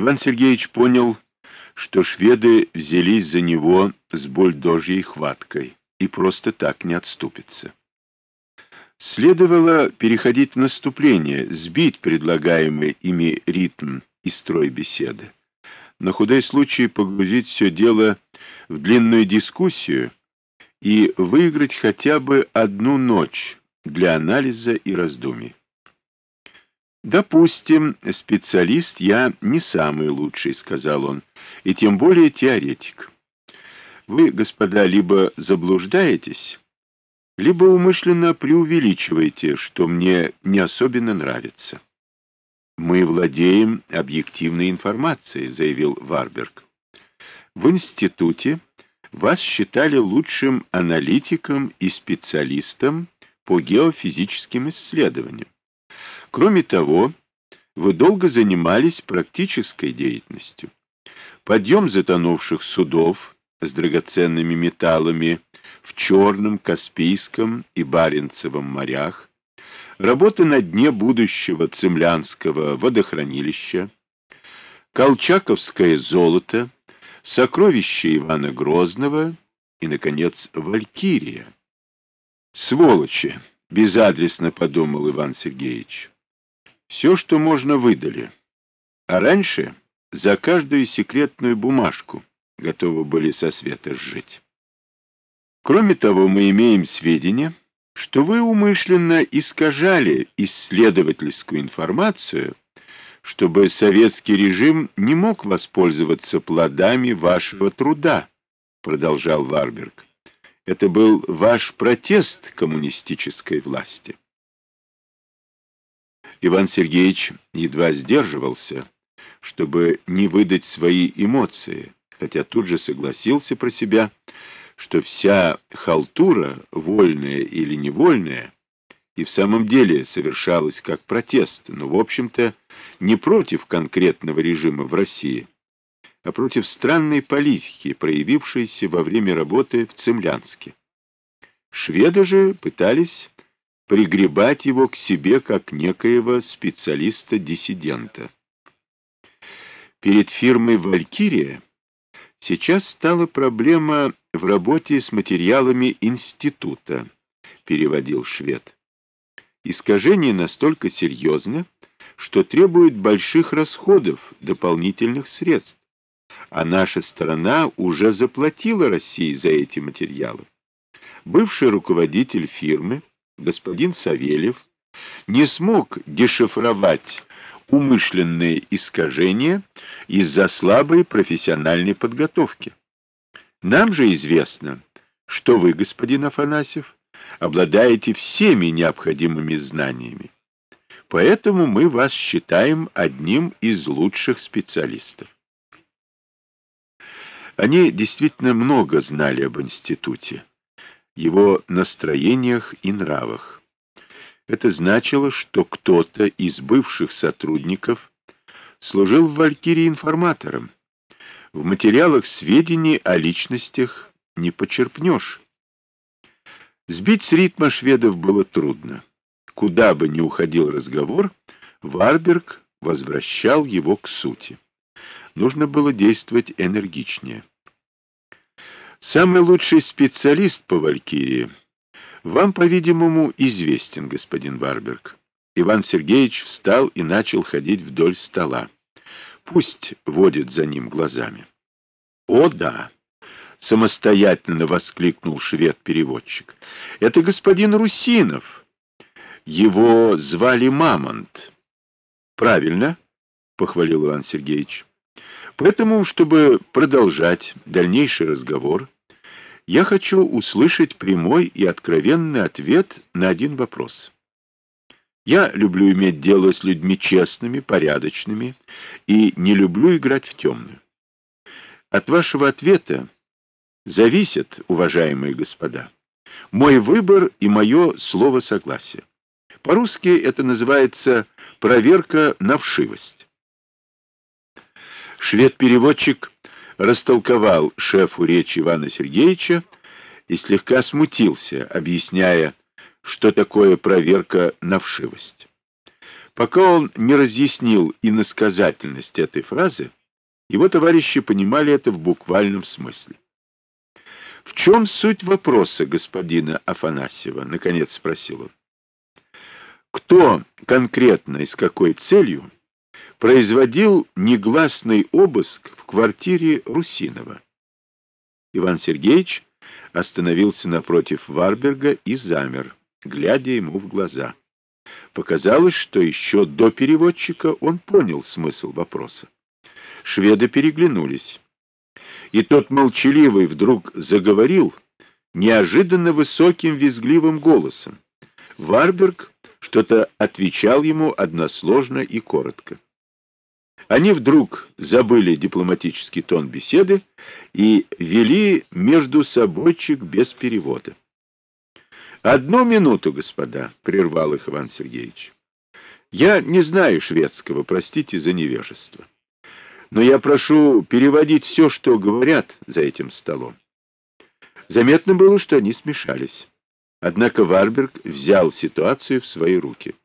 Иван Сергеевич понял, что шведы взялись за него с бульдожьей хваткой и просто так не отступятся. Следовало переходить в наступление, сбить предлагаемый ими ритм и строй беседы. На худой случай погрузить все дело в длинную дискуссию и выиграть хотя бы одну ночь для анализа и раздумий. «Допустим, специалист я не самый лучший», — сказал он, — «и тем более теоретик. Вы, господа, либо заблуждаетесь, либо умышленно преувеличиваете, что мне не особенно нравится». «Мы владеем объективной информацией», — заявил Варберг. «В институте вас считали лучшим аналитиком и специалистом по геофизическим исследованиям. Кроме того, вы долго занимались практической деятельностью. Подъем затонувших судов с драгоценными металлами в Черном, Каспийском и Баренцевом морях, работа на дне будущего Цемлянского водохранилища, Колчаковское золото, сокровища Ивана Грозного и, наконец, Валькирия. Сволочи! — безадресно подумал Иван Сергеевич. Все, что можно, выдали. А раньше за каждую секретную бумажку готовы были со света сжить. Кроме того, мы имеем сведения, что вы умышленно искажали исследовательскую информацию, чтобы советский режим не мог воспользоваться плодами вашего труда, продолжал Варберг. Это был ваш протест коммунистической власти. Иван Сергеевич едва сдерживался, чтобы не выдать свои эмоции, хотя тут же согласился про себя, что вся халтура, вольная или невольная, и в самом деле совершалась как протест, но, в общем-то, не против конкретного режима в России, а против странной политики, проявившейся во время работы в Цемлянске. Шведы же пытались пригребать его к себе как некоего специалиста-диссидента. Перед фирмой «Валькирия» сейчас стала проблема в работе с материалами института, переводил швед. Искажение настолько серьезно, что требует больших расходов, дополнительных средств, а наша сторона уже заплатила России за эти материалы. Бывший руководитель фирмы господин Савельев не смог дешифровать умышленные искажения из-за слабой профессиональной подготовки. Нам же известно, что вы, господин Афанасьев, обладаете всеми необходимыми знаниями. Поэтому мы вас считаем одним из лучших специалистов. Они действительно много знали об институте его настроениях и нравах. Это значило, что кто-то из бывших сотрудников служил в «Валькирии» информатором. В материалах сведений о личностях не почерпнешь. Сбить с ритма шведов было трудно. Куда бы ни уходил разговор, Варберг возвращал его к сути. Нужно было действовать энергичнее. Самый лучший специалист по Валькирии вам, по-видимому, известен, господин Барберг. Иван Сергеевич встал и начал ходить вдоль стола. Пусть водит за ним глазами. О, да! Самостоятельно воскликнул швед-переводчик. Это господин Русинов. Его звали Мамонт. Правильно, похвалил Иван Сергеевич. Поэтому, чтобы продолжать дальнейший разговор, я хочу услышать прямой и откровенный ответ на один вопрос. Я люблю иметь дело с людьми честными, порядочными и не люблю играть в темную. От вашего ответа зависит, уважаемые господа, мой выбор и мое слово согласия. По-русски это называется проверка на вшивость. Швед-переводчик растолковал шефу речь Ивана Сергеевича и слегка смутился, объясняя, что такое проверка на вшивость. Пока он не разъяснил иносказательность этой фразы, его товарищи понимали это в буквальном смысле. «В чем суть вопроса господина Афанасьева?» — наконец спросил он. «Кто конкретно и с какой целью производил негласный обыск в квартире Русинова?» Иван Сергеевич остановился напротив Варберга и замер, глядя ему в глаза. Показалось, что еще до переводчика он понял смысл вопроса. Шведы переглянулись. И тот молчаливый вдруг заговорил неожиданно высоким визгливым голосом. Варберг что-то отвечал ему односложно и коротко. Они вдруг забыли дипломатический тон беседы и вели между собойчик без перевода. «Одну минуту, господа», — прервал их Иван Сергеевич. «Я не знаю шведского, простите за невежество. Но я прошу переводить все, что говорят за этим столом». Заметно было, что они смешались. Однако Варберг взял ситуацию в свои руки.